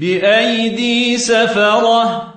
بأيدي سفرة